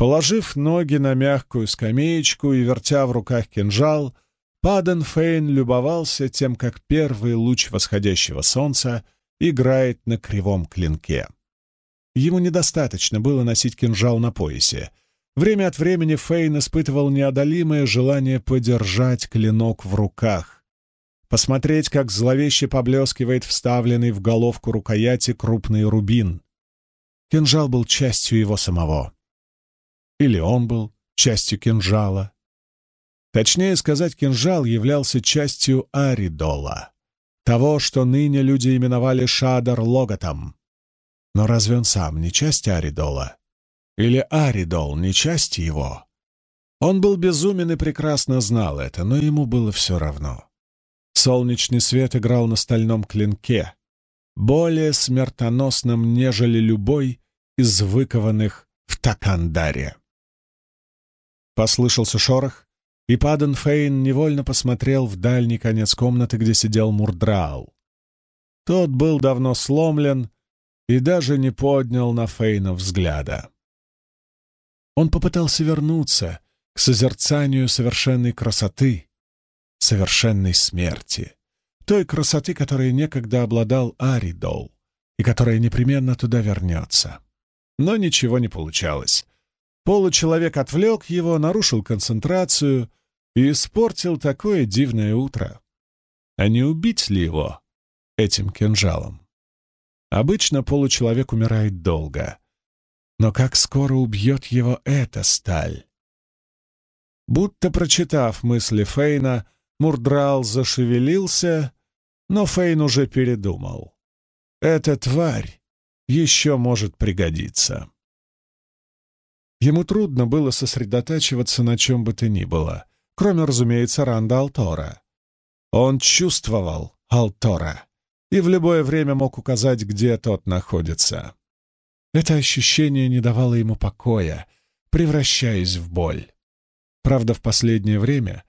Положив ноги на мягкую скамеечку и вертя в руках кинжал, Паден Фейн любовался тем, как первый луч восходящего солнца играет на кривом клинке. Ему недостаточно было носить кинжал на поясе. Время от времени Фейн испытывал неодолимое желание подержать клинок в руках, посмотреть, как зловеще поблескивает вставленный в головку рукояти крупный рубин. Кинжал был частью его самого. Или он был частью кинжала. Точнее сказать, кинжал являлся частью Аридола, того, что ныне люди именовали Шадар Логотом. Но разве он сам не часть Аридола? Или Аридол не часть его? Он был безумен и прекрасно знал это, но ему было все равно. Солнечный свет играл на стальном клинке, более смертоносном, нежели любой из выкованных в Такандаре. Послышался шорох, и Паден Фейн невольно посмотрел в дальний конец комнаты, где сидел Мурдраал. Тот был давно сломлен и даже не поднял на Фейна взгляда. Он попытался вернуться к созерцанию совершенной красоты, совершенной смерти, той красоты, которой некогда обладал Аридол и которая непременно туда вернется. Но ничего не получалось. Получеловек отвлек его, нарушил концентрацию и испортил такое дивное утро. А не убить ли его этим кинжалом? Обычно получеловек умирает долго. Но как скоро убьет его эта сталь? Будто прочитав мысли Фейна, Мурдрал зашевелился, но Фейн уже передумал. Эта тварь еще может пригодиться. Ему трудно было сосредотачиваться на чем бы то ни было, кроме, разумеется, Ранда Алтора. Он чувствовал Алтора и в любое время мог указать, где тот находится. Это ощущение не давало ему покоя, превращаясь в боль. Правда, в последнее время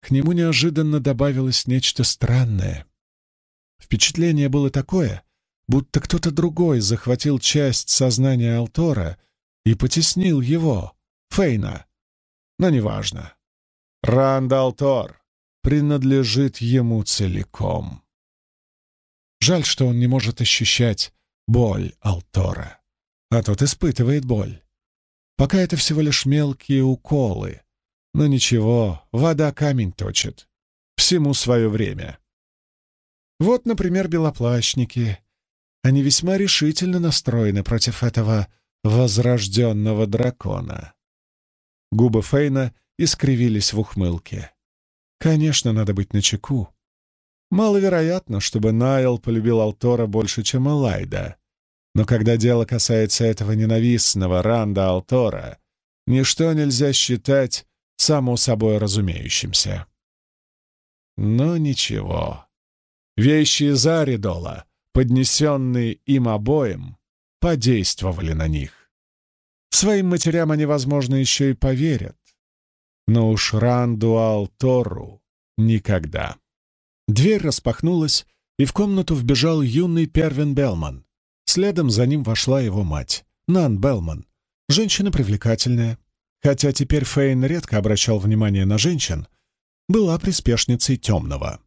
к нему неожиданно добавилось нечто странное. Впечатление было такое, будто кто-то другой захватил часть сознания Алтора и потеснил его, Фейна. Но неважно. Ранд Алтор принадлежит ему целиком. Жаль, что он не может ощущать боль Алтора, а тот испытывает боль. Пока это всего лишь мелкие уколы, но ничего, вода камень точит. Всему свое время. Вот, например, белоплащники. Они весьма решительно настроены против этого возрожденного дракона. Губы Фейна искривились в ухмылке. Конечно, надо быть начеку. Маловероятно, чтобы Найл полюбил Алтора больше, чем Элайда. Но когда дело касается этого ненавистного Ранда Алтора, ничто нельзя считать само собой разумеющимся. Но ничего. Вещи из Аридола, поднесенные им обоим, подействовали на них. Своим матерям они, возможно, еще и поверят. Но уж Рандуал Тору никогда. Дверь распахнулась, и в комнату вбежал юный Первин Белман. Следом за ним вошла его мать, Нан Белман. Женщина привлекательная, хотя теперь Фейн редко обращал внимание на женщин, была приспешницей темного.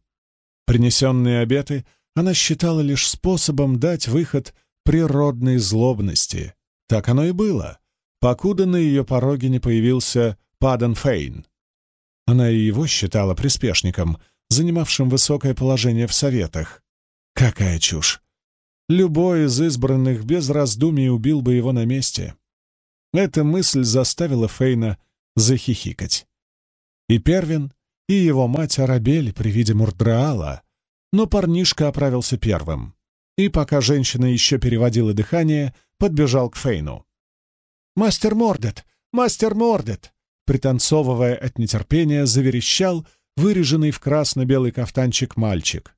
Принесенные обеты она считала лишь способом дать выход природной злобности. Так оно и было, покуда на ее пороге не появился Падан Фейн. Она и его считала приспешником, занимавшим высокое положение в советах. Какая чушь! Любой из избранных без раздумий убил бы его на месте. Эта мысль заставила Фейна захихикать. И Первин, и его мать оробели при виде Мурдраала, но парнишка оправился первым. И пока женщина еще переводила дыхание, подбежал к Фейну. «Мастер Мордет! Мастер Мордет!» Пританцовывая от нетерпения, заверещал выреженный в красно-белый кафтанчик мальчик.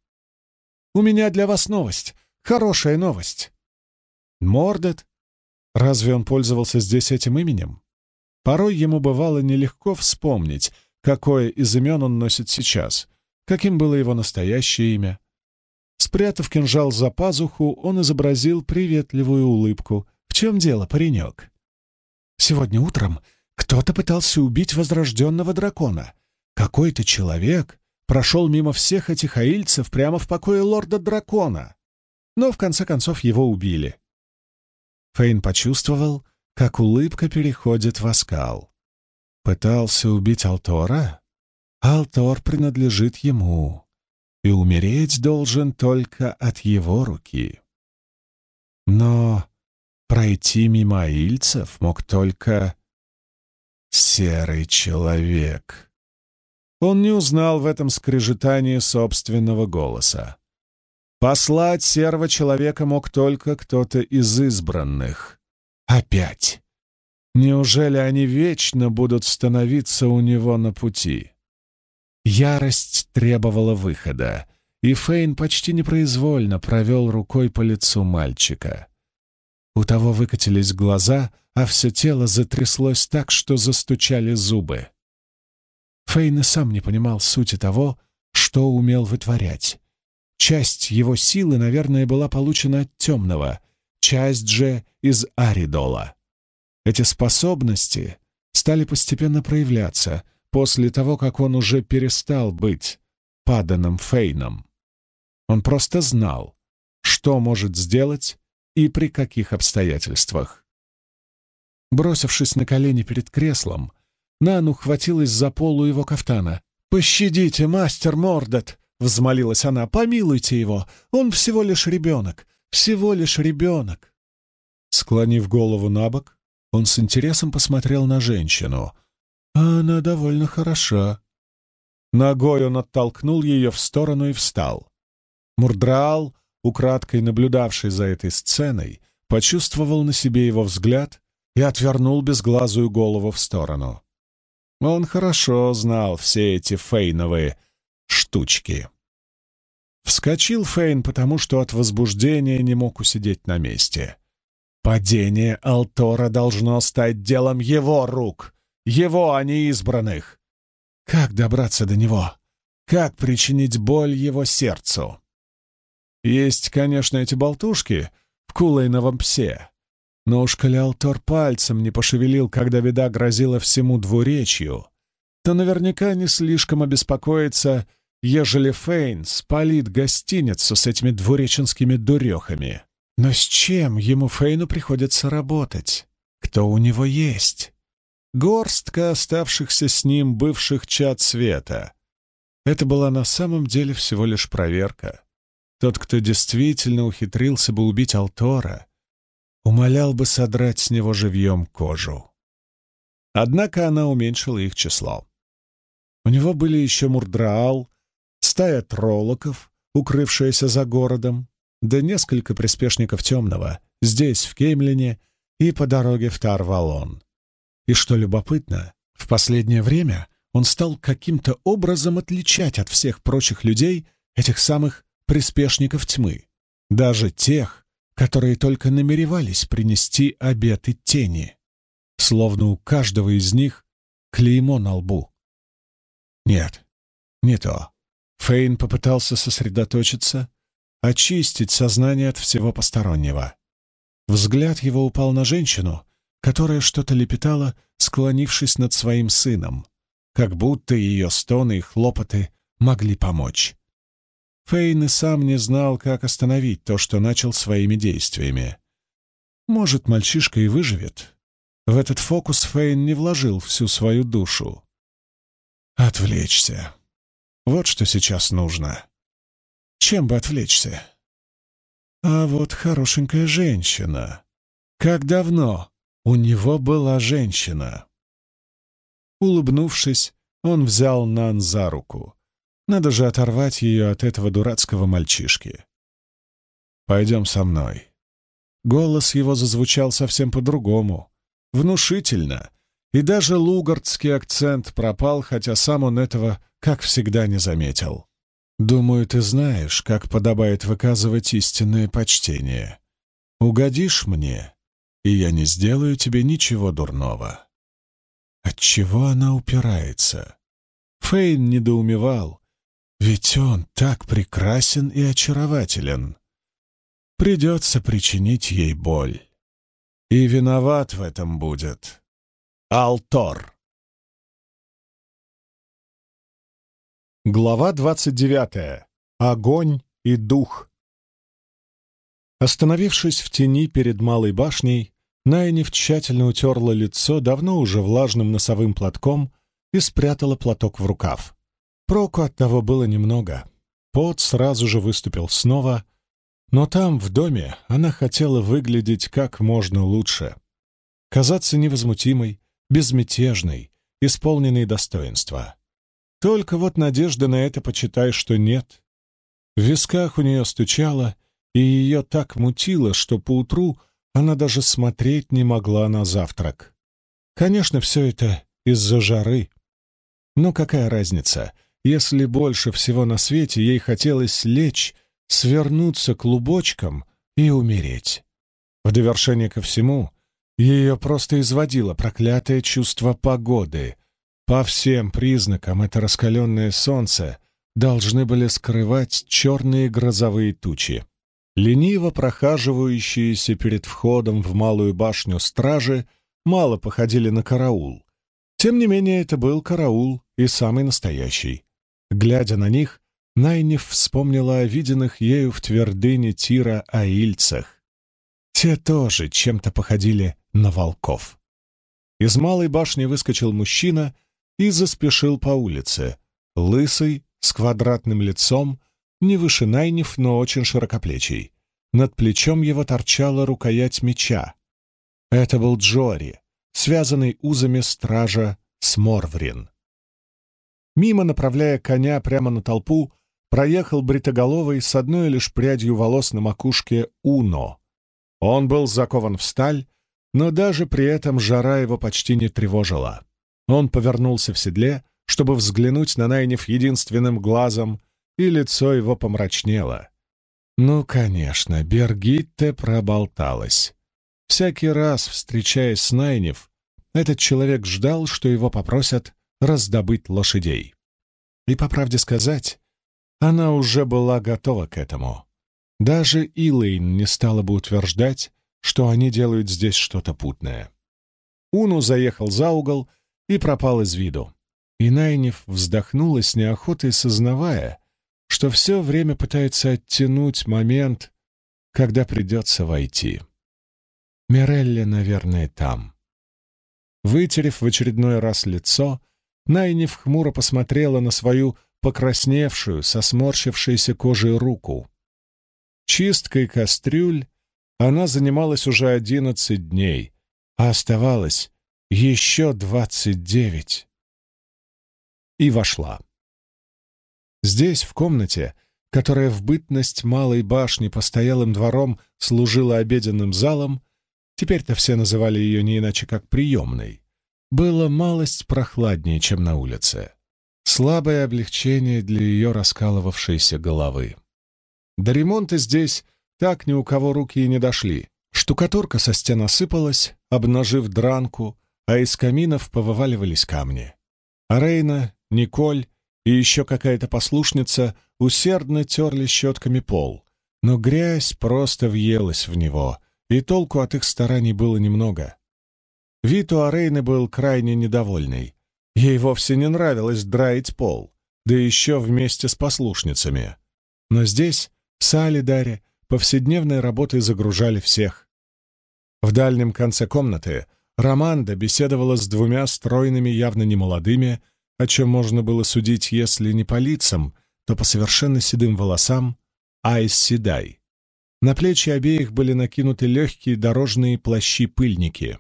«У меня для вас новость, хорошая новость!» Мордет Разве он пользовался здесь этим именем? Порой ему бывало нелегко вспомнить, какое из имен он носит сейчас, каким было его настоящее имя. Спрятав кинжал за пазуху, он изобразил приветливую улыбку. «В чем дело, паренек?» Сегодня утром кто-то пытался убить возрожденного дракона. Какой-то человек прошел мимо всех этих аильцев прямо в покое лорда-дракона. Но в конце концов его убили. Фейн почувствовал, как улыбка переходит в оскал. Пытался убить Алтора? Алтор принадлежит ему, и умереть должен только от его руки. Но пройти мимо аильцев мог только серый человек. Он не узнал в этом скрежетании собственного голоса. Послать серого человека мог только кто-то из избранных. Опять. Неужели они вечно будут становиться у него на пути? Ярость требовала выхода, и Фейн почти непроизвольно провел рукой по лицу мальчика. У того выкатились глаза, а все тело затряслось так, что застучали зубы. Фейн и сам не понимал сути того, что умел вытворять. Часть его силы, наверное, была получена от темного, часть же из Аридола. Эти способности стали постепенно проявляться после того, как он уже перестал быть паданным Фейном. Он просто знал, что может сделать и при каких обстоятельствах. Бросившись на колени перед креслом, Нану хватилась за полу его кафтана. «Пощадите, мастер Мордот!» — взмолилась она. «Помилуйте его! Он всего лишь ребенок! Всего лишь ребенок!» Склонив голову на бок, он с интересом посмотрел на женщину. «А она довольно хороша». Ногой он оттолкнул ее в сторону и встал. Мурдраал, украдкой наблюдавший за этой сценой, почувствовал на себе его взгляд и отвернул безглазую голову в сторону. Он хорошо знал все эти фейновые штучки. Вскочил Фейн, потому что от возбуждения не мог усидеть на месте. Падение Алтора должно стать делом его рук, его, а не избранных. Как добраться до него? Как причинить боль его сердцу? Есть, конечно, эти болтушки в кулейновом псе, но уж коли Алтор пальцем не пошевелил, когда беда грозила всему двуречью, то наверняка не слишком обеспокоится, ежели Фейн спалит гостиницу с этими двуреченскими дурехами. Но с чем ему Фейну приходится работать? Кто у него есть? Горстка оставшихся с ним бывших чад света. Это была на самом деле всего лишь проверка. Тот, кто действительно ухитрился бы убить Алтора, умолял бы содрать с него живьем кожу. Однако она уменьшила их число. У него были еще Мурдраал, стая троллоков, укрывшаяся за городом, да несколько приспешников темного, здесь, в Кеймлине, и по дороге в Тарвалон. И что любопытно, в последнее время он стал каким-то образом отличать от всех прочих людей этих самых приспешников тьмы, даже тех, которые только намеревались принести обеты тени, словно у каждого из них клеймо на лбу. Нет, не то. Фейн попытался сосредоточиться, очистить сознание от всего постороннего. Взгляд его упал на женщину, которая что-то лепетала, склонившись над своим сыном, как будто ее стоны и хлопоты могли помочь. Фейн и сам не знал, как остановить то, что начал своими действиями. Может, мальчишка и выживет. В этот фокус Фейн не вложил всю свою душу. Отвлечься. Вот что сейчас нужно. Чем бы отвлечься? А вот хорошенькая женщина. Как давно у него была женщина? Улыбнувшись, он взял Нан за руку. Надо же оторвать ее от этого дурацкого мальчишки. «Пойдем со мной». Голос его зазвучал совсем по-другому, внушительно, и даже лугардский акцент пропал, хотя сам он этого, как всегда, не заметил. «Думаю, ты знаешь, как подобает выказывать истинное почтение. Угодишь мне, и я не сделаю тебе ничего дурного». Отчего она упирается? Фейн недоумевал, ведь он так прекрасен и очарователен. Придется причинить ей боль. И виноват в этом будет Алтор. Глава двадцать девятая. Огонь и дух. Остановившись в тени перед малой башней, Найниф тщательно утерла лицо давно уже влажным носовым платком и спрятала платок в рукав. Проку от того было немного. Пот сразу же выступил снова, но там, в доме, она хотела выглядеть как можно лучше. Казаться невозмутимой, безмятежной, исполненной достоинства. Только вот надежда на это, почитай, что нет. В висках у нее стучало, и ее так мутило, что поутру она даже смотреть не могла на завтрак. Конечно, все это из-за жары. Но какая разница, если больше всего на свете ей хотелось лечь, свернуться клубочком и умереть? В довершение ко всему, ее просто изводило проклятое чувство погоды. По всем признакам это раскаленное солнце должны были скрывать черные грозовые тучи. Лениво прохаживающиеся перед входом в малую башню стражи мало походили на караул. Тем не менее, это был караул и самый настоящий. Глядя на них, Найниф вспомнила о виденных ею в твердыне Тира аильцах. Те тоже чем-то походили на волков. Из малой башни выскочил мужчина и заспешил по улице, лысый, с квадратным лицом, не выше Найниф, но очень широкоплечий. Над плечом его торчала рукоять меча. Это был Джори, связанный узами стража Сморврин. Мимо, направляя коня прямо на толпу, проехал бритоголовый с одной лишь прядью волос на макушке Уно. Он был закован в сталь, но даже при этом жара его почти не тревожила. Он повернулся в седле, чтобы взглянуть на Найнев единственным глазом, и лицо его помрачнело. Ну, конечно, Бергитте проболталась. Всякий раз, встречаясь с Найнев, этот человек ждал, что его попросят раздобыть лошадей. И, по правде сказать, она уже была готова к этому. Даже Илэйн не стала бы утверждать, что они делают здесь что-то путное. Уну заехал за угол и пропал из виду. И Найниф вздохнула с неохотой, сознавая, что все время пытается оттянуть момент, когда придется войти. Мирелли, наверное, там. Вытерев в очередной раз лицо, Найниф хмуро посмотрела на свою покрасневшую, со сморщившейся кожей руку. Чисткой кастрюль она занималась уже одиннадцать дней, а оставалось еще двадцать девять. И вошла. Здесь, в комнате, которая в бытность малой башни постоялым двором служила обеденным залом, теперь-то все называли ее не иначе как приемной, было малость прохладнее, чем на улице. Слабое облегчение для ее раскалывавшейся головы. До ремонта здесь так ни у кого руки и не дошли. Штукатурка со стен осыпалась, обнажив дранку, а из каминов повываливались камни. А Рейна, Николь и еще какая-то послушница усердно терли щетками пол, но грязь просто въелась в него, и толку от их стараний было немного. Вид у Арейны был крайне недовольный. Ей вовсе не нравилось драить пол, да еще вместе с послушницами. Но здесь, в Салидаре, повседневной работой загружали всех. В дальнем конце комнаты Романда беседовала с двумя стройными, явно немолодыми, о чем можно было судить, если не по лицам, то по совершенно седым волосам, Айс Седай. На плечи обеих были накинуты легкие дорожные плащи-пыльники.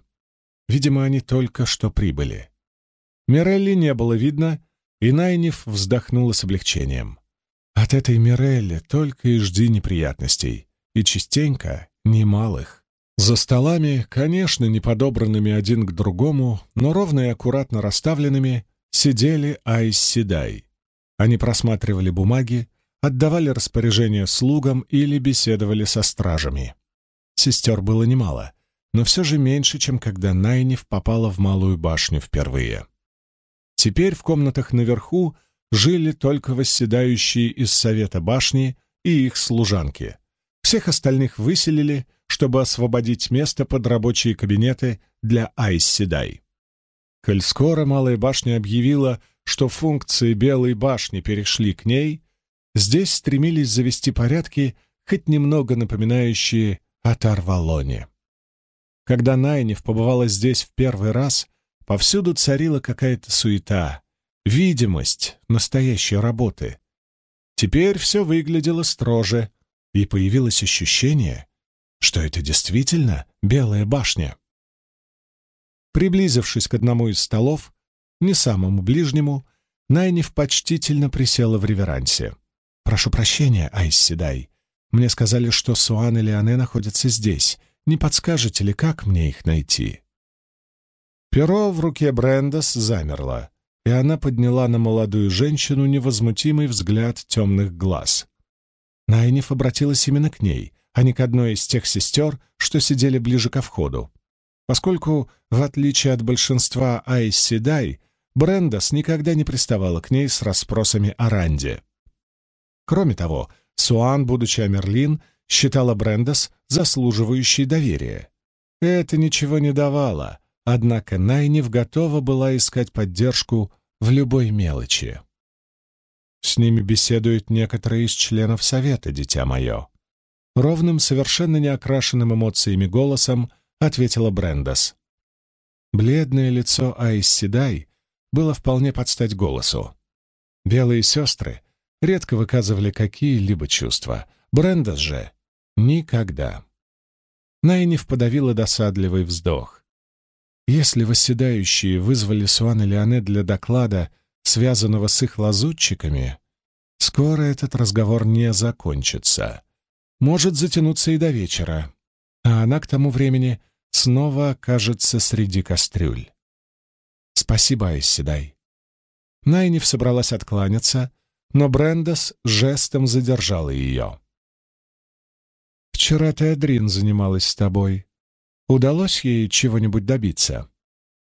Видимо, они только что прибыли. Мирелли не было видно, и Найниф вздохнула с облегчением. От этой Мирелли только и жди неприятностей, и частенько немалых. За столами, конечно, не подобранными один к другому, но ровно и аккуратно расставленными, сидели Айс Седай. Они просматривали бумаги, отдавали распоряжения слугам или беседовали со стражами. Сестер было немало, но все же меньше, чем когда Найниф попала в Малую башню впервые. Теперь в комнатах наверху жили только восседающие из совета башни и их служанки. Всех остальных выселили, чтобы освободить место под рабочие кабинеты для Айс Седай. Коль скоро Малая башня объявила, что функции Белой башни перешли к ней, здесь стремились завести порядки, хоть немного напоминающие о Тарвалоне. Когда Найнев побывала здесь в первый раз, повсюду царила какая-то суета, видимость настоящей работы. Теперь все выглядело строже, и появилось ощущение, что это действительно Белая башня. Приблизившись к одному из столов, не самому ближнему, Найниф почтительно присела в реверансе. «Прошу прощения, Айс Седай. Мне сказали, что Суан и Леоне находятся здесь. Не подскажете ли, как мне их найти?» Перо в руке Брендас замерло, и она подняла на молодую женщину невозмутимый взгляд темных глаз. Найниф обратилась именно к ней, а не к одной из тех сестер, что сидели ближе ко входу поскольку, в отличие от большинства Айс Седай, Брендас никогда не приставала к ней с расспросами о Ранде. Кроме того, Суан, будучи Амерлин, считала Брендас заслуживающей доверия. Это ничего не давало, однако Найнев готова была искать поддержку в любой мелочи. С ними беседуют некоторые из членов Совета, дитя мое. Ровным, совершенно неокрашенным эмоциями голосом — ответила Брендас. Бледное лицо Айс Седай было вполне под стать голосу. Белые сестры редко выказывали какие-либо чувства. Брендас же — никогда. Найниф подавила досадливый вздох. Если восседающие вызвали Суан и Леоне для доклада, связанного с их лазутчиками, скоро этот разговор не закончится. Может затянуться и до вечера, а она к тому времени снова окажется среди кастрюль. «Спасибо, Айсседай». Найниф собралась откланяться, но Брендас жестом задержала ее. «Вчера Теодрин занималась с тобой. Удалось ей чего-нибудь добиться?»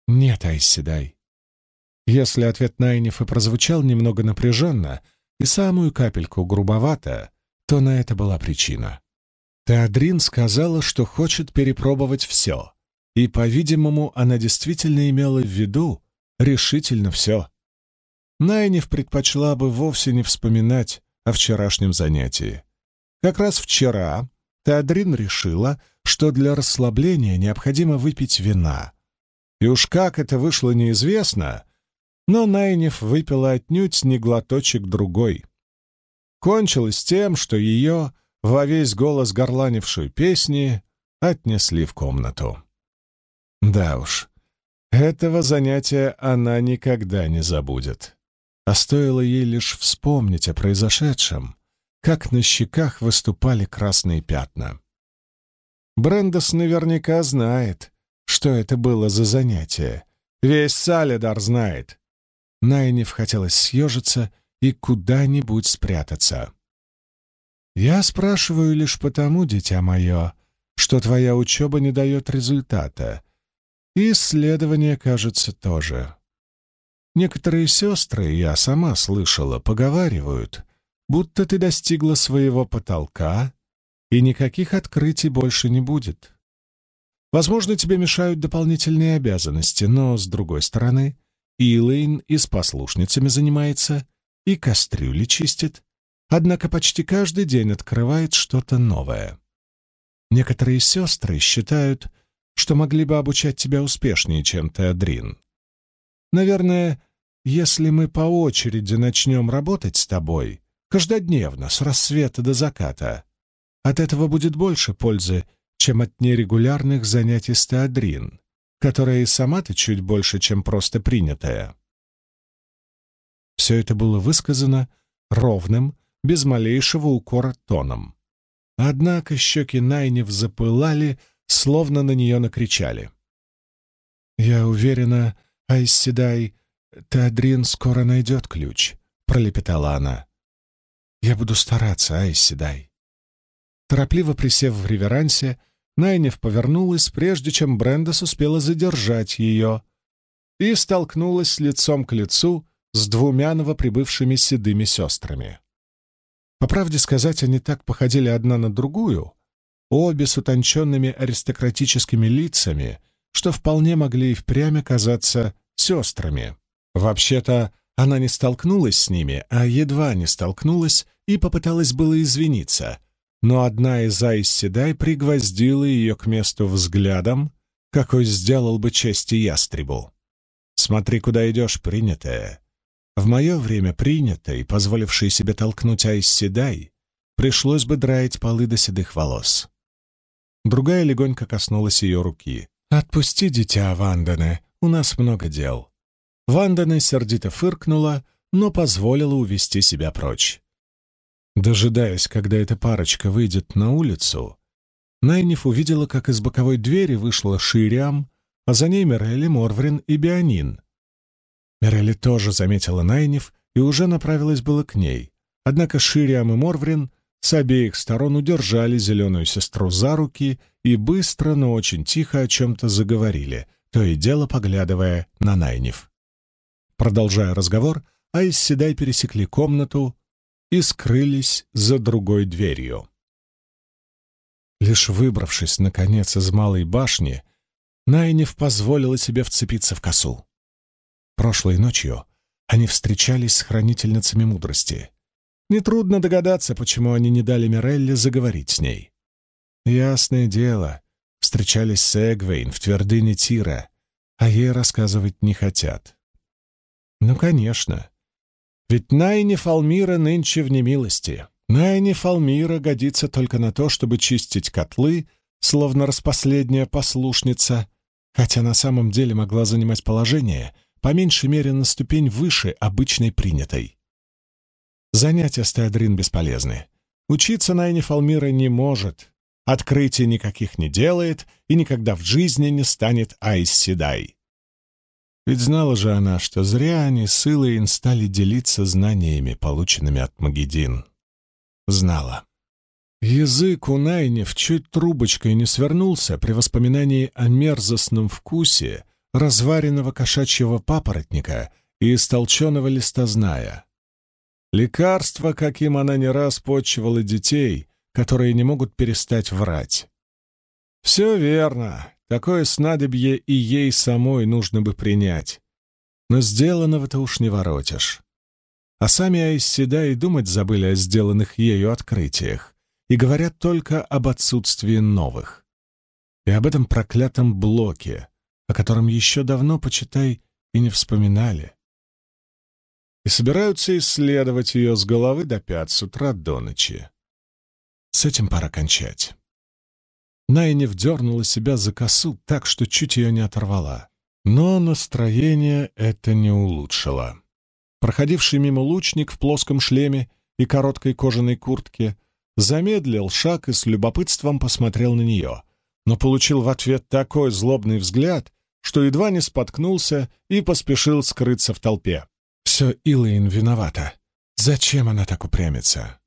«Нет, Айсседай». Если ответ Найнифа прозвучал немного напряженно и самую капельку грубовато, то на это была причина. Теодрин сказала, что хочет перепробовать все, и, по-видимому, она действительно имела в виду решительно все. Найниф предпочла бы вовсе не вспоминать о вчерашнем занятии. Как раз вчера Теодрин решила, что для расслабления необходимо выпить вина. И уж как это вышло, неизвестно, но Найниф выпила отнюдь не глоточек другой. Кончилось тем, что ее во весь голос горланившую песни, отнесли в комнату. Да уж, этого занятия она никогда не забудет. А стоило ей лишь вспомнить о произошедшем, как на щеках выступали красные пятна. Брендос наверняка знает, что это было за занятие. Весь Салидар знает. Найниф хотелось съежиться и куда-нибудь спрятаться. Я спрашиваю лишь потому, дитя мое, что твоя учеба не дает результата. И исследования, кажется, тоже. Некоторые сестры, я сама слышала, поговаривают, будто ты достигла своего потолка, и никаких открытий больше не будет. Возможно, тебе мешают дополнительные обязанности, но, с другой стороны, Илэйн и с послушницами занимается, и кастрюли чистит, однако почти каждый день открывает что-то новое. Некоторые сестры считают, что могли бы обучать тебя успешнее, чем Теодрин. Наверное, если мы по очереди начнем работать с тобой, каждодневно, с рассвета до заката, от этого будет больше пользы, чем от нерегулярных занятий с Теодрин, которая и сама-то чуть больше, чем просто принятая. Все это было высказано ровным, без малейшего укора тоном. Однако щеки Найнев запылали, словно на нее накричали. «Я уверена, Айсседай, Теодрин скоро найдет ключ», — пролепетала она. «Я буду стараться, Айсседай». Торопливо присев в реверансе, Найнев повернулась, прежде чем Брендес успела задержать ее, и столкнулась лицом к лицу с двумя новоприбывшими седыми сестрами. По правде сказать, они так походили одна на другую, обе с утонченными аристократическими лицами, что вполне могли и впрямь оказаться сестрами. Вообще-то, она не столкнулась с ними, а едва не столкнулась и попыталась было извиниться, но одна из Айс пригвоздила ее к месту взглядом, какой сделал бы честь ястребу. «Смотри, куда идешь, принятая. В мое время принятый, позволивший себе толкнуть Айс Седай, пришлось бы драить полы до седых волос». Другая легонько коснулась ее руки. «Отпусти, дитя Вандане, у нас много дел». Вандане сердито фыркнула, но позволила увести себя прочь. Дожидаясь, когда эта парочка выйдет на улицу, Найниф увидела, как из боковой двери вышла Шириам, а за ней Мирелли, Морврин и Бианин. Мирелли тоже заметила Найниф и уже направилась было к ней, однако Шириам и Морврин с обеих сторон удержали зеленую сестру за руки и быстро, но очень тихо о чем-то заговорили, то и дело поглядывая на Найниф. Продолжая разговор, Айс Седай пересекли комнату и скрылись за другой дверью. Лишь выбравшись, наконец, из малой башни, Найниф позволила себе вцепиться в косу. Прошлой ночью они встречались с хранительницами мудрости. Нетрудно догадаться, почему они не дали Мирелле заговорить с ней. Ясное дело, встречались с Эгвейн в твердыне Тира, а ей рассказывать не хотят. Ну, конечно. Ведь Найни Фалмира нынче в немилости. Найни Фалмира годится только на то, чтобы чистить котлы, словно распоследняя послушница, хотя на самом деле могла занимать положение, по меньшей мере на ступень выше обычной принятой. Занятия с Теодрин бесполезны. Учиться Найни Фалмира не может, открытий никаких не делает и никогда в жизни не станет Айс Седай. Ведь знала же она, что зря они с Илоин стали делиться знаниями, полученными от Магедин. Знала. Язык у Найнев чуть трубочкой не свернулся при воспоминании о мерзостном вкусе разваренного кошачьего папоротника и истолченного листозная. Лекарство, каким она не раз почивала детей, которые не могут перестать врать. Все верно, Такое снадобье и ей самой нужно бы принять. Но сделанного-то уж не воротишь. А сами Айсседа и думать забыли о сделанных ею открытиях и говорят только об отсутствии новых. И об этом проклятом блоке, о котором еще давно, почитай, и не вспоминали. И собираются исследовать ее с головы до пят с утра до ночи. С этим пора кончать. Найнев дернула себя за косу так, что чуть ее не оторвала. Но настроение это не улучшило. Проходивший мимо лучник в плоском шлеме и короткой кожаной куртке замедлил шаг и с любопытством посмотрел на нее, но получил в ответ такой злобный взгляд, что едва не споткнулся и поспешил скрыться в толпе. Все Илэйн виновата. Зачем она так упрямится?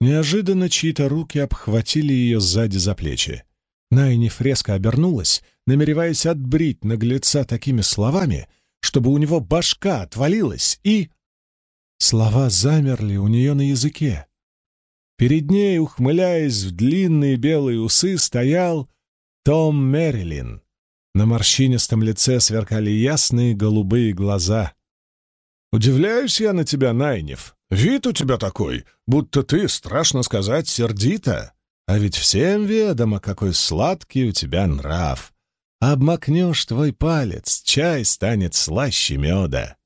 Неожиданно чьи-то руки обхватили ее сзади за плечи. Найни фреско обернулась, намереваясь отбрить наглеца такими словами, чтобы у него башка отвалилась, и... Слова замерли у нее на языке. Перед ней, ухмыляясь в длинные белые усы, стоял Том Мерилин. На морщинистом лице сверкали ясные голубые глаза. «Удивляюсь я на тебя, Найнев», Вид у тебя такой, будто ты, страшно сказать, сердита. А ведь всем ведомо, какой сладкий у тебя нрав. Обмакнешь твой палец, чай станет слаще меда.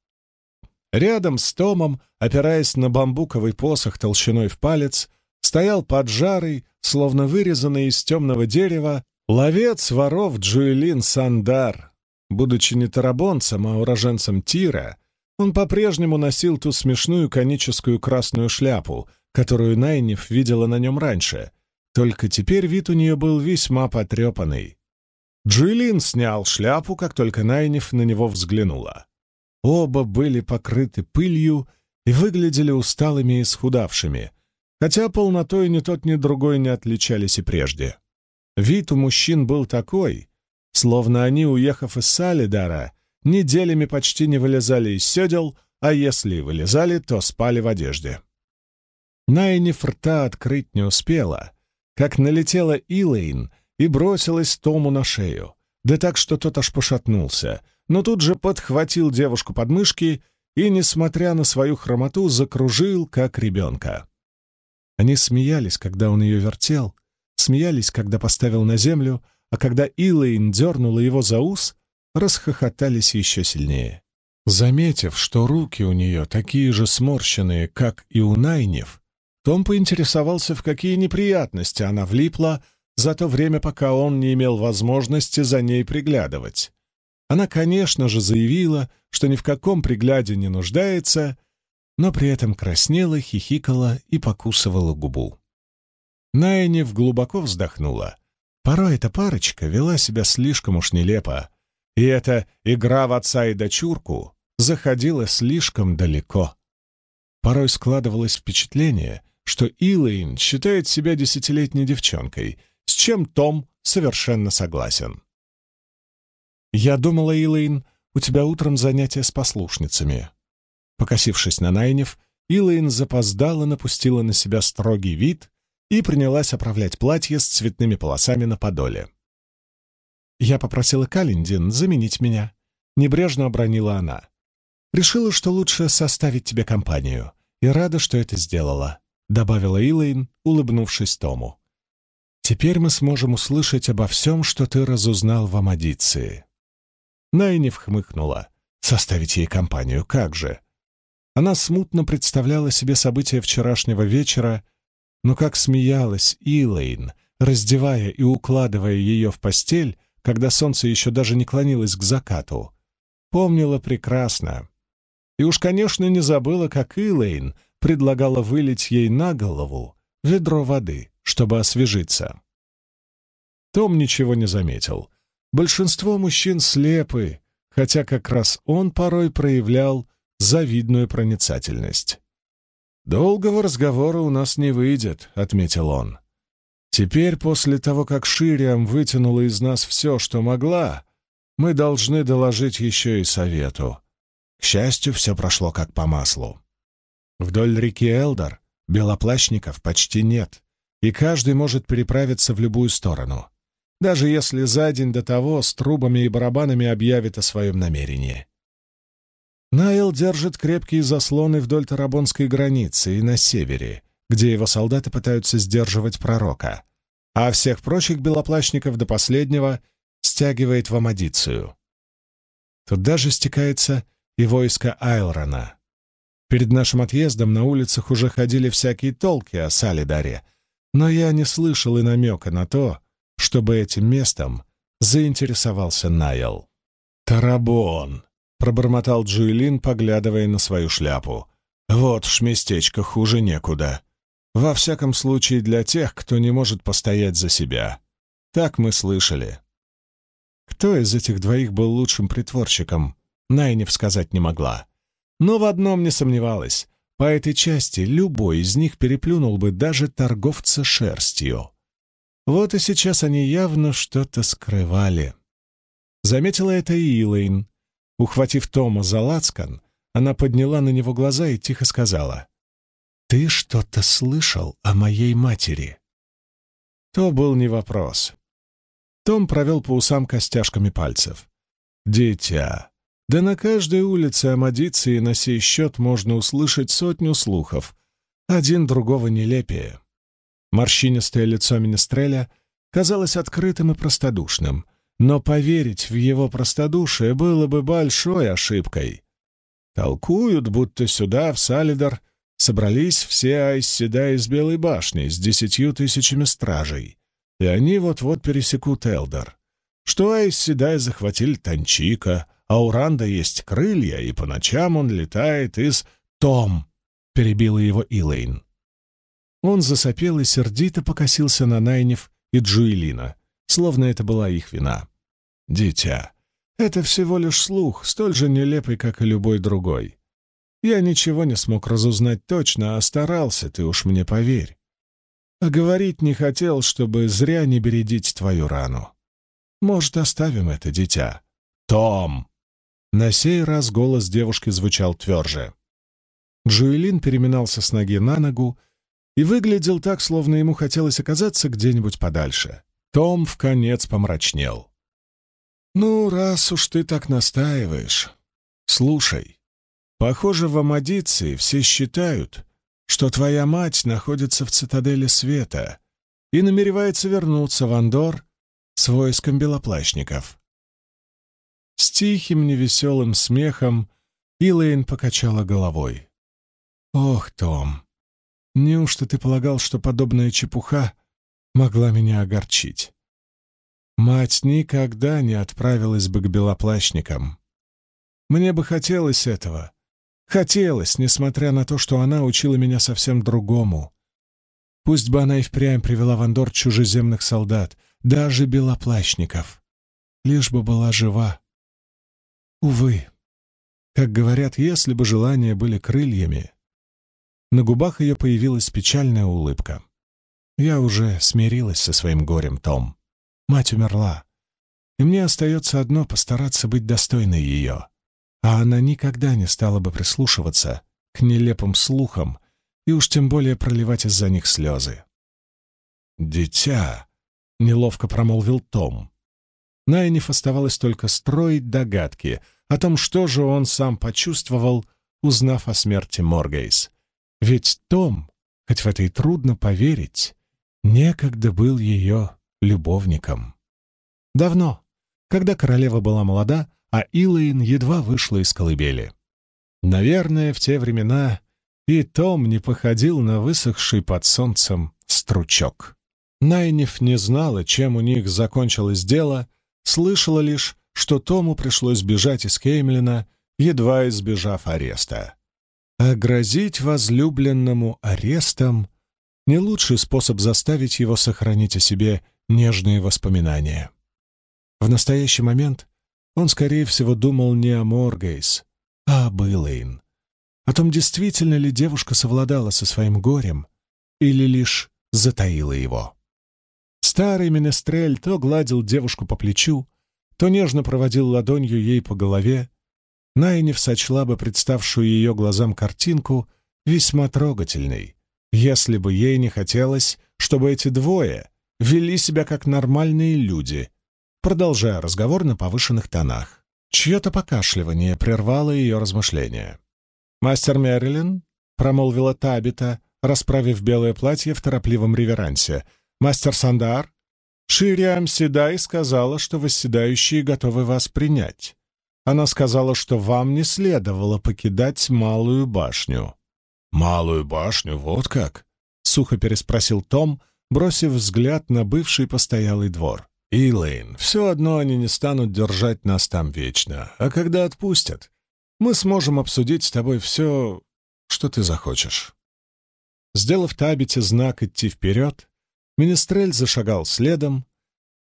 Рядом с Томом, опираясь на бамбуковый посох толщиной в палец, стоял поджарый, словно вырезанный из темного дерева, ловец воров Джуэлин Сандар. Будучи не тарабонцем, а уроженцем Тира, он по-прежнему носил ту смешную коническую красную шляпу, которую Найниф видела на нем раньше, только теперь вид у нее был весьма потрепанный. Джуэлин снял шляпу, как только Найниф на него взглянула. Оба были покрыты пылью и выглядели усталыми и исхудавшими, хотя полнотой ни тот, ни другой не отличались и прежде. Вид у мужчин был такой, словно они, уехав из Салидара, неделями почти не вылезали из седел, а если и вылезали, то спали в одежде. Найниф рта открыть не успела, как налетела Илэйн и бросилась Тому на шею, да так, что тот аж пошатнулся, но тут же подхватил девушку под мышки и, несмотря на свою хромоту, закружил, как ребенка. Они смеялись, когда он ее вертел, смеялись, когда поставил на землю, а когда Илэйн дернула его за ус, расхохотались еще сильнее. Заметив, что руки у нее такие же сморщенные, как и у Найнев, Том поинтересовался, в какие неприятности она влипла за то время, пока он не имел возможности за ней приглядывать. Она, конечно же, заявила, что ни в каком пригляде не нуждается, но при этом краснела, хихикала и покусывала губу. Найнев глубоко вздохнула. Порой эта парочка вела себя слишком уж нелепо, и эта игра в отца и дочурку заходила слишком далеко. Порой складывалось впечатление, что Илэйн считает себя десятилетней девчонкой, с чем Том совершенно согласен. «Я думала, Илэйн, у тебя утром занятия с послушницами». Покосившись на Найнев, Илэйн запоздала напустила на себя строгий вид и принялась оправлять платье с цветными полосами на подоле. Я попросила Калиндин заменить меня. Небрежно обронила она. Решила, что лучше составить тебе компанию, и рада, что это сделала, добавила Илэйн, улыбнувшись Тому. Теперь мы сможем услышать обо всем, что ты разузнал в Амадиции. Найниф хмыкнула. Составить ей компанию, как же? Она смутно представляла себе события вчерашнего вечера, но как смеялась Илэйн, раздевая и укладывая ее в постель, когда солнце еще даже не клонилось к закату. Помнила прекрасно. И уж, конечно, не забыла, как Илэйн предлагала вылить ей на голову ведро воды, чтобы освежиться. Том ничего не заметил. Большинство мужчин слепы, хотя как раз он порой проявлял завидную проницательность. «Долгого разговора у нас не выйдет», — отметил он. Теперь, после того, как Шириам вытянула из нас все, что могла, мы должны доложить еще и совету. К счастью, все прошло как по маслу. Вдоль реки Элдор белоплащников почти нет, и каждый может переправиться в любую сторону, даже если за день до того с трубами и барабанами объявит о своем намерении. Найл держит крепкие заслоны вдоль Тарабонской границы и на севере, где его солдаты пытаются сдерживать пророка, а всех прочих белоплащников до последнего стягивает в Амадицию. Туда же стекается и войско Айлрона. Перед нашим отъездом на улицах уже ходили всякие толки о Салидаре, но я не слышал и намека на то, чтобы этим местом заинтересовался Найл. «Тарабон!» — пробормотал Джуэлин, поглядывая на свою шляпу. «Вот ж местечко, хуже некуда. Во всяком случае, для тех, кто не может постоять за себя. Так мы слышали. Кто из этих двоих был лучшим притворщиком, Найнев сказать не могла. Но в одном не сомневалась. По этой части любой из них переплюнул бы даже торговца шерстью. Вот и сейчас они явно что-то скрывали. Заметила это и Илэйн. Ухватив Тома за лацкан, она подняла на него глаза и тихо сказала. «Ты что-то слышал о моей матери?» То был не вопрос. Том провел по усам костяшками пальцев. «Дитя, да на каждой улице Амадиции на сей счет можно услышать сотню слухов, один другого нелепее». Морщинистое лицо Министреля казалось открытым и простодушным, но поверить в его простодушие было бы большой ошибкой. Толкуют, будто сюда, в Салидар, собрались все Айсседа из Белой башни с десятью тысячами стражей, и они вот-вот пересекут Элдор. Что Айсседай захватили Танчика, а у Ранда есть крылья, и по ночам он летает из «Том!» — перебила его Илэйн. Он засопел и сердито покосился на Найнев и Джуэлина, словно это была их вина. «Дитя, это всего лишь слух, столь же нелепый, как и любой другой. Я ничего не смог разузнать точно, а старался, ты уж мне поверь. А говорить не хотел, чтобы зря не бередить твою рану. Может, оставим это, дитя? Том!» На сей раз голос девушки звучал тверже. Джуэлин переминался с ноги на ногу и выглядел так, словно ему хотелось оказаться где-нибудь подальше. Том в конец помрачнел. «Ну, раз уж ты так настаиваешь, слушай. Похоже, в Амадиции все считают, что твоя мать находится в цитадели света и намеревается вернуться в Андор с войском белоплащников». С тихим невеселым смехом Илэйн покачала головой. «Ох, Том, неужто ты полагал, что подобная чепуха могла меня огорчить?» Мать никогда не отправилась бы к белоплащникам. Мне бы хотелось этого. Хотелось, несмотря на то, что она учила меня совсем другому. Пусть бы она и впрямь привела в Андор чужеземных солдат, даже белоплащников. Лишь бы была жива. Увы. Как говорят, если бы желания были крыльями... На губах ее появилась печальная улыбка. Я уже смирилась со своим горем, Том. Мать умерла, и мне остается одно — постараться быть достойной ее. А она никогда не стала бы прислушиваться к нелепым слухам и уж тем более проливать из-за них слезы. «Дитя!» — неловко промолвил Том. Найниф оставалось только строить догадки о том, что же он сам почувствовал, узнав о смерти Моргейс. Ведь Том, хоть в это и трудно поверить, некогда был ее любовником. Давно, когда королева была молода, а Илайн едва вышла из колыбели. Наверное, в те времена и Том не походил на высохший под солнцем стручок. Найниф не знала, чем у них закончилось дело, слышала лишь, что Тому пришлось бежать из Кеймлина, едва избежав ареста. А грозить возлюбленному арестом — не лучший способ заставить его сохранить о себе нежные воспоминания. В настоящий момент он, скорее всего, думал не о Моргейс, а об Илэйн. О том, действительно ли девушка совладала со своим горем или лишь затаила его. Старый менестрель то гладил девушку по плечу, то нежно проводил ладонью ей по голове. Найниф сочла бы представшую ее глазам картинку весьма трогательной, если бы ей не хотелось, чтобы эти двое вели себя как нормальные люди, продолжая разговор на повышенных тонах. Чье-то покашливание прервало ее размышления. «Мастер Мерлин?» — промолвила Табита, расправив белое платье в торопливом реверансе. «Мастер Сандар?» «Шириам Седай сказала, что восседающие готовы вас принять. Она сказала, что вам не следовало покидать Малую башню». «Малую башню? Вот как?» — сухо переспросил Том, — бросив взгляд на бывший постоялый двор. «Илэйн, все одно они не станут держать нас там вечно, а когда отпустят, мы сможем обсудить с тобой все, что ты захочешь». Сделав Табите знак идти вперед, Министрель зашагал следом.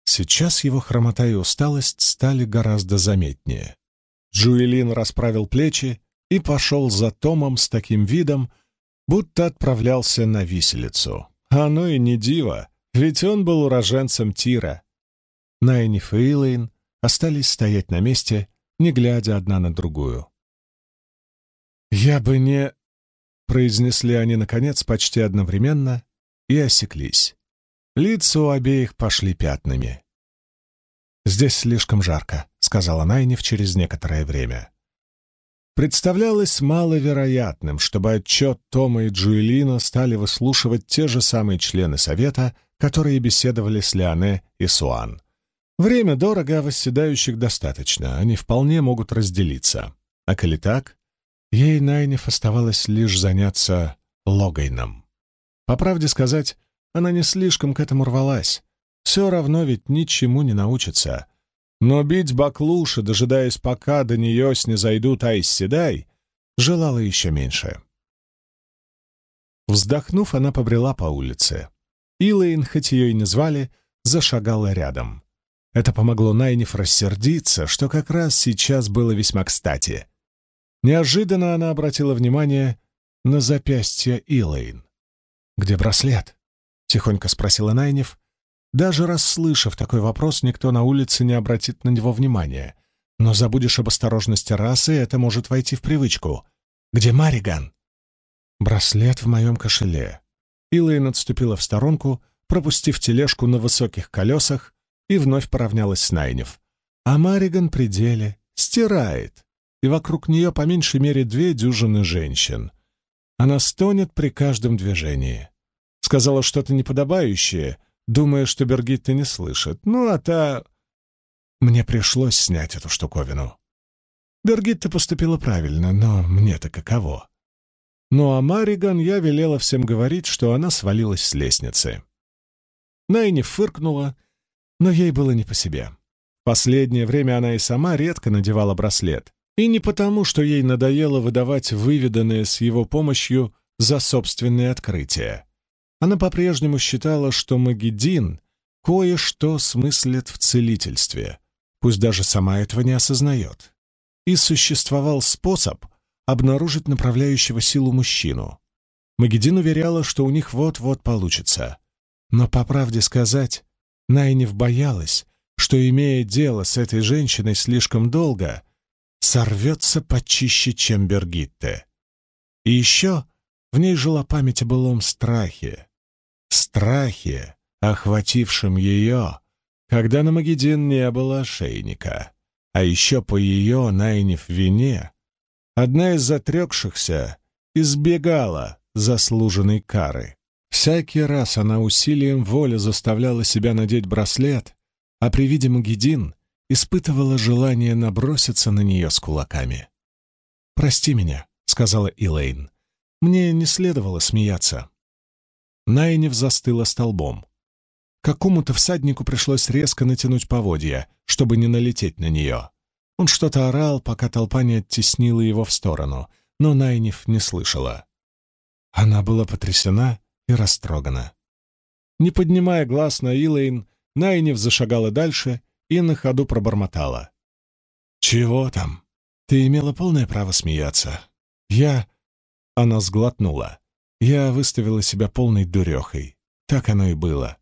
Сейчас его хромота и усталость стали гораздо заметнее. Джуэлин расправил плечи и пошел за Томом с таким видом, будто отправлялся на виселицу. Оно и не диво, ведь он был уроженцем Тира. Найниф и Илэйн остались стоять на месте, не глядя одна на другую. «Я бы не...» — произнесли они, наконец, почти одновременно и осеклись. Лица у обеих пошли пятнами. «Здесь слишком жарко», — сказала Найниф через некоторое время. Представлялось маловероятным, чтобы отчет Тома и Джуэлина стали выслушивать те же самые члены Совета, которые беседовали с Леоне и Суан. Время дорого, а восседающих достаточно, они вполне могут разделиться. А коли так, ей, Найнев, оставалось лишь заняться Логайном. По правде сказать, она не слишком к этому рвалась. Все равно ведь ничему не научится. Но бить баклуши, дожидаясь, пока до нее снизойдут Айс-Седай, желала еще меньше. Вздохнув, она побрела по улице. Илэйн, хоть ее и не звали, зашагала рядом. Это помогло Найниф рассердиться, что как раз сейчас было весьма кстати. Неожиданно она обратила внимание на запястье Илэйн. «Где браслет?» — тихонько спросила Найниф, даже расслышав такой вопрос, никто на улице не обратит на него внимания. Но забудешь об осторожности расы, это может войти в привычку. «Где Мариган?» «Браслет в моем кошеле». Илэйн отступила в сторонку, пропустив тележку на высоких колесах, и вновь поравнялась с Найнев. а Мариган при деле стирает, и вокруг нее по меньшей мере две дюжины женщин. Она стонет при каждом движении. Сказала что-то неподобающее, думая, что Бергитта не слышит. Ну, а та... Мне пришлось снять эту штуковину. Бергитта поступила правильно, но мне-то каково? Ну а Мариган я велела всем говорить, что она свалилась с лестницы. Найни фыркнула, но ей было не по себе. Последнее время она и сама редко надевала браслет. И не потому, что ей надоело выдавать выведанное с его помощью за собственные открытия. Она по-прежнему считала, что Магеддин кое-что смыслит в целительстве, пусть даже сама этого не осознает. И существовал способ обнаружить направляющего силу мужчину. Магеддин уверяла, что у них вот-вот получится. Но, по правде сказать, Найнев боялась, что, имея дело с этой женщиной слишком долго, сорвется почище, чем Бергитте. И еще в ней жила память о былом страхе. Страхе, охватившем ее, когда на Магеддин не было ошейника. А еще по ее, Найнев, вине, одна из затрекшихся избегала заслуженной кары. Всякий раз она усилием воли заставляла себя надеть браслет, а при виде Магедин испытывала желание наброситься на нее с кулаками. «Прости меня», — сказала Илэйн. «Мне не следовало смеяться». Найнев застыла столбом. Какому-то всаднику пришлось резко натянуть поводья, чтобы не налететь на нее. Он что-то орал, пока толпа не оттеснила его в сторону, но Найнев не слышала. Она была потрясена и растрогана. Не поднимая глаз на Илэйн, Найнев зашагала дальше и на ходу пробормотала. «Чего там? Ты имела полное право смеяться. Я...» Она сглотнула. Я выставила себя полной дурехой. Так оно и было.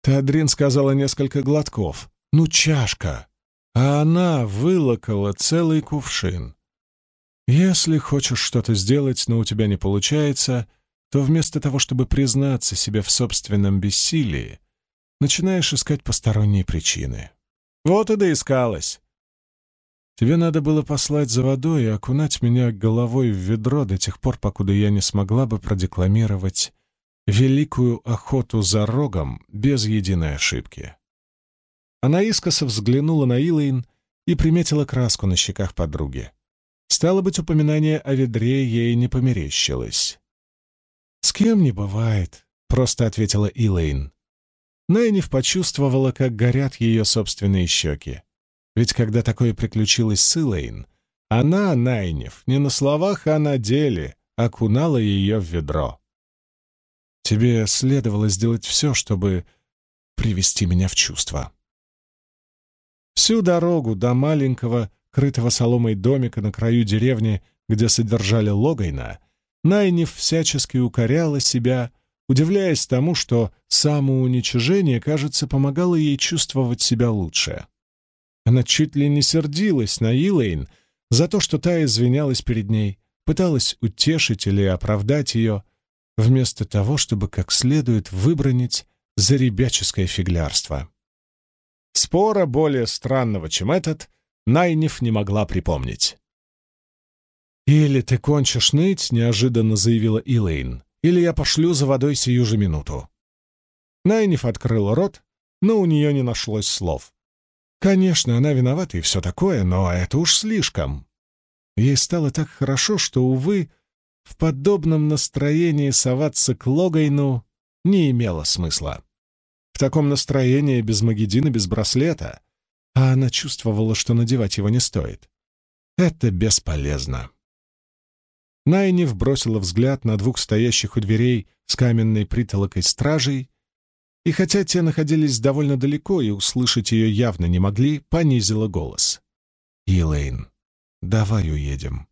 Тадрин сказала несколько глотков. «Ну, чашка!» А она вылокала целый кувшин. Если хочешь что-то сделать, но у тебя не получается, то вместо того, чтобы признаться себе в собственном бессилии, начинаешь искать посторонние причины. Вот и доискалась. Тебе надо было послать за водой и окунать меня головой в ведро до тех пор, покуда я не смогла бы продекламировать великую охоту за рогом без единой ошибки. Она искоса взглянула на Илэйн и приметила краску на щеках подруги. Стало быть, упоминание о ведре ей не померещилось. «С кем не бывает», — просто ответила Илэйн. Найниф почувствовала, как горят ее собственные щеки. Ведь когда такое приключилось с Илэйн, она, Найниф, не на словах, а на деле окунала ее в ведро. «Тебе следовало сделать все, чтобы привести меня в чувство». Всю дорогу до маленького, крытого соломой домика на краю деревни, где содержали Логайна, Найниф всячески укоряла себя, удивляясь тому, что самоуничижение, кажется, помогало ей чувствовать себя лучше. Она чуть ли не сердилась на Илэйн за то, что та извинялась перед ней, пыталась утешить или оправдать ее, вместо того, чтобы как следует выбронить за ребяческое фиглярство. Спора более странного, чем этот, Найниф не могла припомнить. «Или ты кончишь ныть», — неожиданно заявила Илэйн, или я пошлю за водой сию же минуту». Найниф открыла рот, но у нее не нашлось слов. Конечно, она виновата и все такое, но это уж слишком. Ей стало так хорошо, что, увы, в подобном настроении соваться к Логайну не имело смысла. В таком настроении без Магеддина, без браслета, а она чувствовала, что надевать его не стоит. Это бесполезно. Найниф бросила взгляд на двух стоящих у дверей с каменной притолокой стражей, и хотя те находились довольно далеко и услышать ее явно не могли, понизила голос. «Елейн, давай уедем.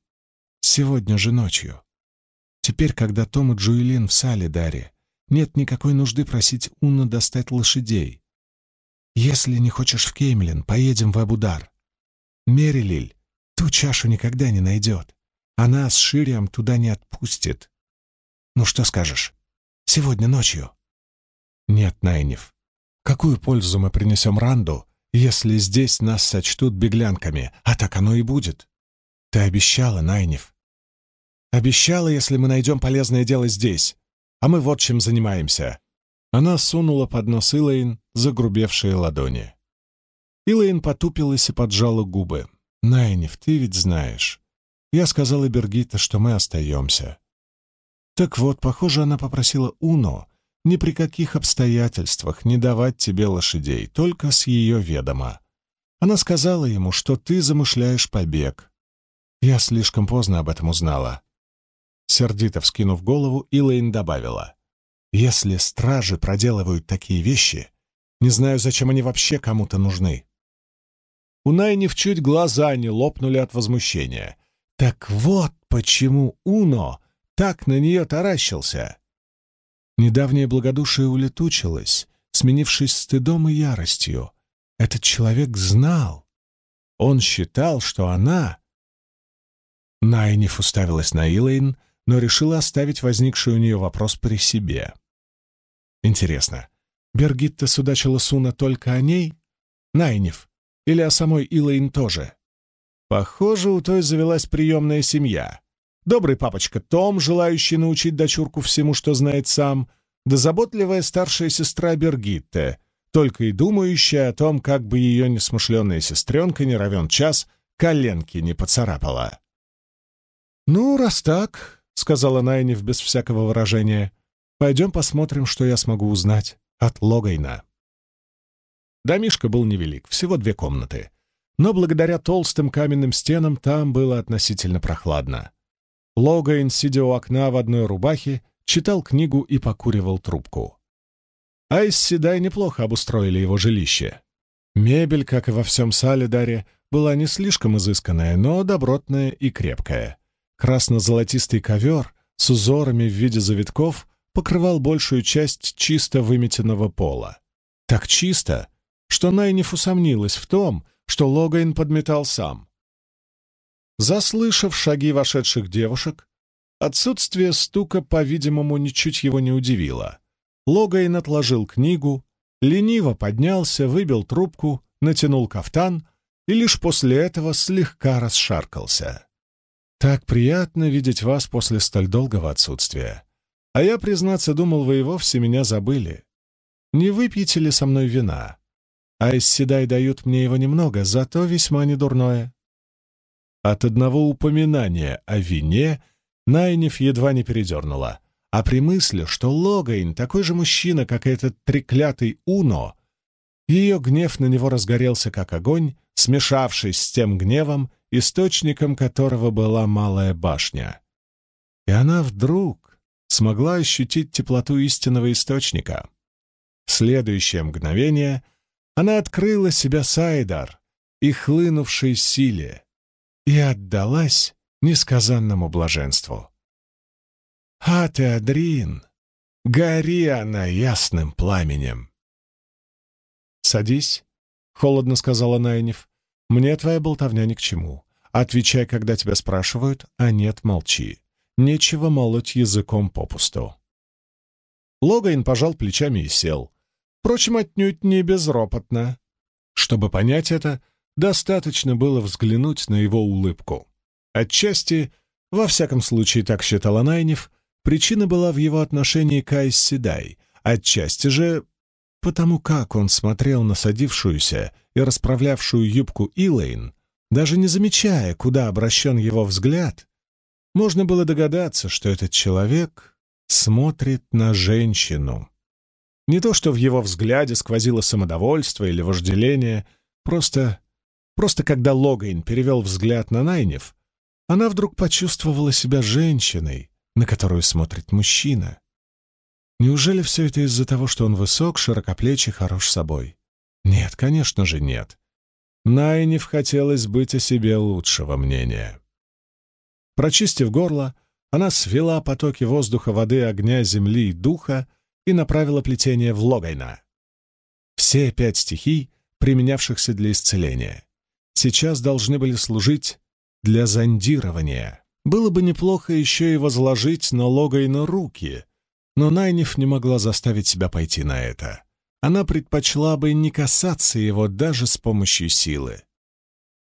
Сегодня же ночью. Теперь, когда Том и Джуэлин в Салидаре, нет никакой нужды просить Уна достать лошадей. Если не хочешь в Кеймлин, поедем в Абудар. Мерилиль ту чашу никогда не найдет. Она с Ширием туда не отпустит. Ну что скажешь? Сегодня ночью? Нет, Найнев. Какую пользу мы принесем Ранду, если здесь нас сочтут беглянками, а так оно и будет. Ты обещала, Найнев. Обещала, если мы найдем полезное дело здесь, а мы вот чем занимаемся. Она сунула под нос Илэйн загрубевшие ладони. Илэйн потупилась и поджала губы. «Найнев, ты ведь знаешь. Я сказала Бергита, что мы остаемся». Так вот, похоже, она попросила Уно ни при каких обстоятельствах не давать тебе лошадей, только с ее ведома. Она сказала ему, что ты замышляешь побег. Я слишком поздно об этом узнала. Сердито вскинув голову, Илэйн добавила. «Если стражи проделывают такие вещи, не знаю, зачем они вообще кому-то нужны». У Найниф чуть глаза не лопнули от возмущения. «Так вот почему Уно так на нее таращился!» Недавнее благодушие улетучилось, сменившись стыдом и яростью. Этот человек знал. Он считал, что она... Найниф уставилась на Илэйн, но решила оставить возникший у нее вопрос при себе. Интересно, Бергитта судачила Суна только о ней? Найниф? Или о самой Илэйн тоже? Похоже, у той завелась приемная семья. Добрый папочка Том, желающий научить дочурку всему, что знает сам, да заботливая старшая сестра Бергитте, только и думающая о том, как бы ее несмышленная сестренка не равен час коленки не поцарапала. «Ну, раз так», — сказала Найниф без всякого выражения, — «пойдем посмотрим, что я смогу узнать от Логайна». Домишко был невелик, всего две комнаты, но благодаря толстым каменным стенам там было относительно прохладно. Логайн, сидя у окна в одной рубахе, читал книгу и покуривал трубку. Айс Седай неплохо обустроили его жилище. Мебель, как и во всем Салидаре, была не слишком изысканная, но добротная и крепкая. Красно-золотистый ковер с узорами в виде завитков покрывал большую часть чисто выметенного пола. Так чисто, что Найниф усомнилась в том, что Логайн подметал сам. Заслышав шаги вошедших девушек, отсутствие стука, по-видимому, ничуть его не удивило. Логайн отложил книгу, лениво поднялся, выбил трубку, натянул кафтан и лишь после этого слегка расшаркался. «Так приятно видеть вас после столь долгого отсутствия. А я, признаться, думал, вы и вовсе меня забыли. Не выпьете ли со мной вина? А из седай дают мне его немного, зато весьма недурное. От одного упоминания о вине Найниф едва не передернула, а при мысли, что Логайн такой же мужчина, как и этот треклятый Уно, ее гнев на него разгорелся как огонь, смешавшись с тем гневом, источником которого была малая башня. И она вдруг смогла ощутить теплоту истинного источника. В следующее мгновение она открыла себя Сайдар и хлынувшей силе, и отдалась несказанному блаженству. «А ты, Адрин, гори она ясным пламенем!» «Садись», — холодно сказала Найнев. «Мне твоя болтовня ни к чему. Отвечай, когда тебя спрашивают, а нет, молчи. Нечего молоть языком попусту». Логайн пожал плечами и сел. Впрочем, отнюдь не безропотно. Чтобы понять это, Достаточно было взглянуть на его улыбку. Отчасти, во всяком случае так считал Анайнев, причина была в его отношении к Айс Седай, отчасти же потому как он смотрел на садившуюся и расправлявшую юбку Илэйн, даже не замечая, куда обращен его взгляд, можно было догадаться, что этот человек смотрит на женщину. Не то, что в его взгляде сквозило самодовольство или вожделение, просто Просто когда Логайн перевел взгляд на Найнев, она вдруг почувствовала себя женщиной, на которую смотрит мужчина. Неужели все это из-за того, что он высок, широкоплечий, хорош собой? Нет, конечно же, нет. Найнев хотелось быть о себе лучшего мнения. Прочистив горло, она свела потоки воздуха, воды, огня, земли и духа и направила плетение в Логайна. Все пять стихий, применявшихся для исцеления сейчас должны были служить для зондирования. Было бы неплохо еще и возложить на Логайна руки, но Найниф не могла заставить себя пойти на это. она предпочла бы не касаться его даже с помощью силы.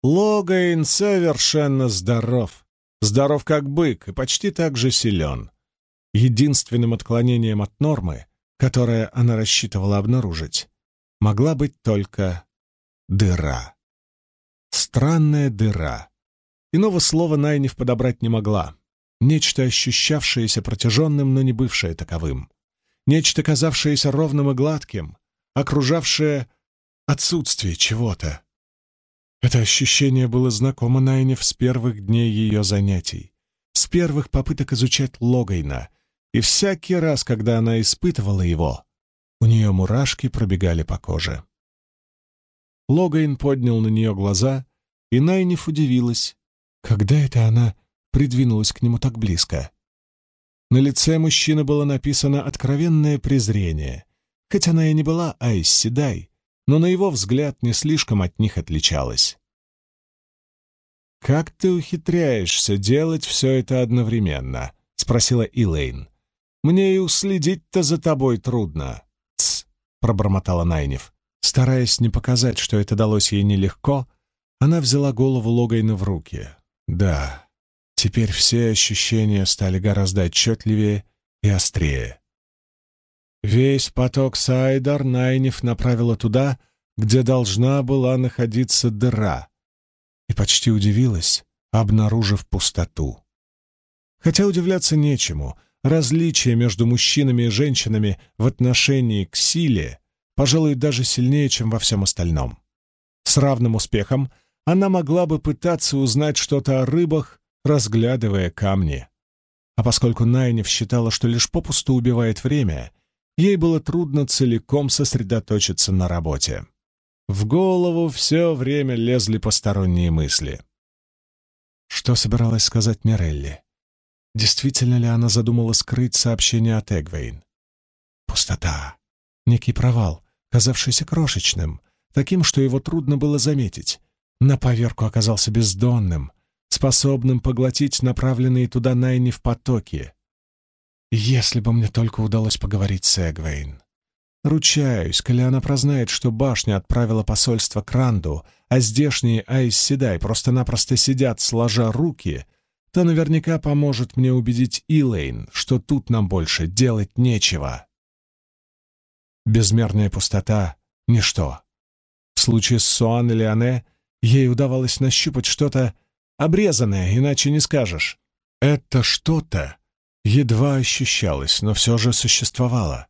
Логайн совершенно здоров, здоров как бык и почти так же силен. Единственным отклонением от нормы, которое она рассчитывала обнаружить, могла быть только дыра. Странная дыра. Иного слова Найниф подобрать не могла. Нечто, ощущавшееся протяженным, но не бывшее таковым. Нечто, казавшееся ровным и гладким, окружавшее отсутствие чего-то. Это ощущение было знакомо Найниф с первых дней ее занятий, с первых попыток изучать Логайна, и всякий раз, когда она испытывала его, у нее мурашки пробегали по коже. Логайн поднял на нее глаза, и Найниф удивилась, когда это она придвинулась к нему так близко. На лице мужчины было написано откровенное презрение, хоть она и не была Айс Седай, но на его взгляд не слишком от них отличалась. «Как ты ухитряешься делать все это одновременно?» — спросила Илэйн. «Мне и уследить-то за тобой трудно». «Тсс», — пробормотала Найнев. Стараясь не показать, что это далось ей нелегко, она взяла голову Логайна в руки. «Да, теперь все ощущения стали гораздо отчетливее и острее. Весь поток Сайдар Найнев направила туда, где должна была находиться дыра, и почти удивилась, обнаружив пустоту. Хотя удивляться нечему, различия между мужчинами и женщинами в отношении к силе, пожалуй, даже сильнее, чем во всем остальном. С равным успехом она могла бы пытаться узнать что-то о рыбах, разглядывая камни. А поскольку Найнев считала, что лишь попусту убивает время, ей было трудно целиком сосредоточиться на работе. В голову все время лезли посторонние мысли. Что собиралась сказать Мирелли? Действительно ли она задумала скрыть сообщение от Эгвейн? Пустота. Некий провал, казавшийся крошечным, таким, что его трудно было заметить. На поверку оказался бездонным, способным поглотить направленные туда Найни в потоки. Если бы мне только удалось поговорить с Эгвейн. Ручаюсь, коли она прознает, что башня отправила посольство к Ранду, а здешние Айс Седай просто-напросто сидят, сложа руки, то наверняка поможет мне убедить Илэйн, что тут нам больше делать нечего. Безмерная пустота — ничто. В случае с Суан или Ане ей удавалось нащупать что-то обрезанное, иначе не скажешь. Это что-то едва ощущалось, но все же существовало.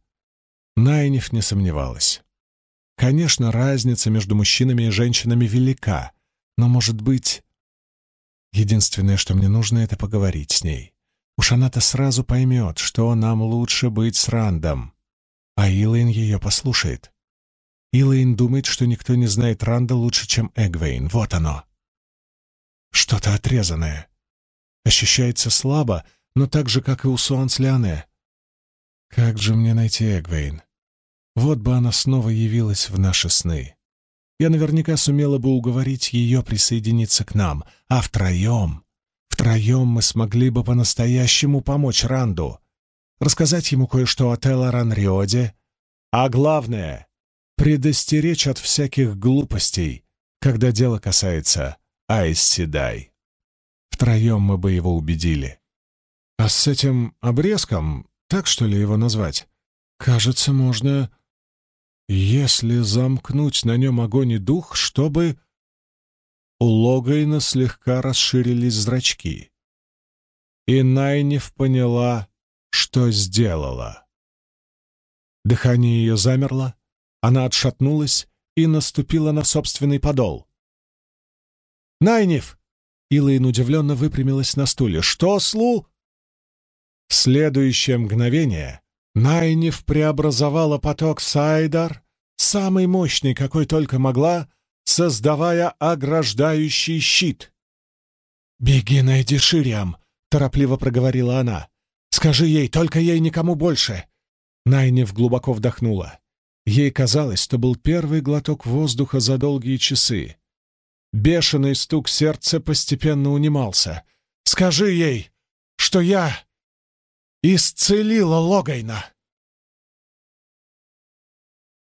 Найниф не сомневалась. Конечно, разница между мужчинами и женщинами велика, но, может быть... Единственное, что мне нужно, это поговорить с ней. Уж она-то сразу поймет, что нам лучше быть с Рандом. А Илэйн ее послушает. Илэйн думает, что никто не знает Ранда лучше, чем Эгвейн. Вот оно. Что-то отрезанное. Ощущается слабо, но так же, как и у Суанс Леоне. Как же мне найти Эгвейн? Вот бы она снова явилась в наши сны. Я наверняка сумела бы уговорить ее присоединиться к нам, а втроем, втроем мы смогли бы по-настоящему помочь Ранду, рассказать ему кое-что о Телоран Риоде, а главное — предостеречь от всяких глупостей, когда дело касается Айс. Втроем мы бы его убедили. А с этим обрезком, так что ли его назвать, кажется, можно... Если замкнуть на нем огонь и дух, чтобы... У Логайна слегка расширились зрачки. И Найниф поняла, что сделала. Дыхание ее замерло, она отшатнулась и наступила на собственный подол. «Найниф!» Илайн удивленно выпрямилась на стуле. «Что, Слу?» В следующее мгновение Найниф преобразовала поток Сайдар, самый мощный, какой только могла, создавая ограждающий щит. «Беги, найди Шириам», — торопливо проговорила она. «Скажи ей, только ей никому больше». Найниф глубоко вдохнула. Ей казалось, что был первый глоток воздуха за долгие часы. Бешеный стук сердца постепенно унимался. «Скажи ей, что я исцелила Логайна!»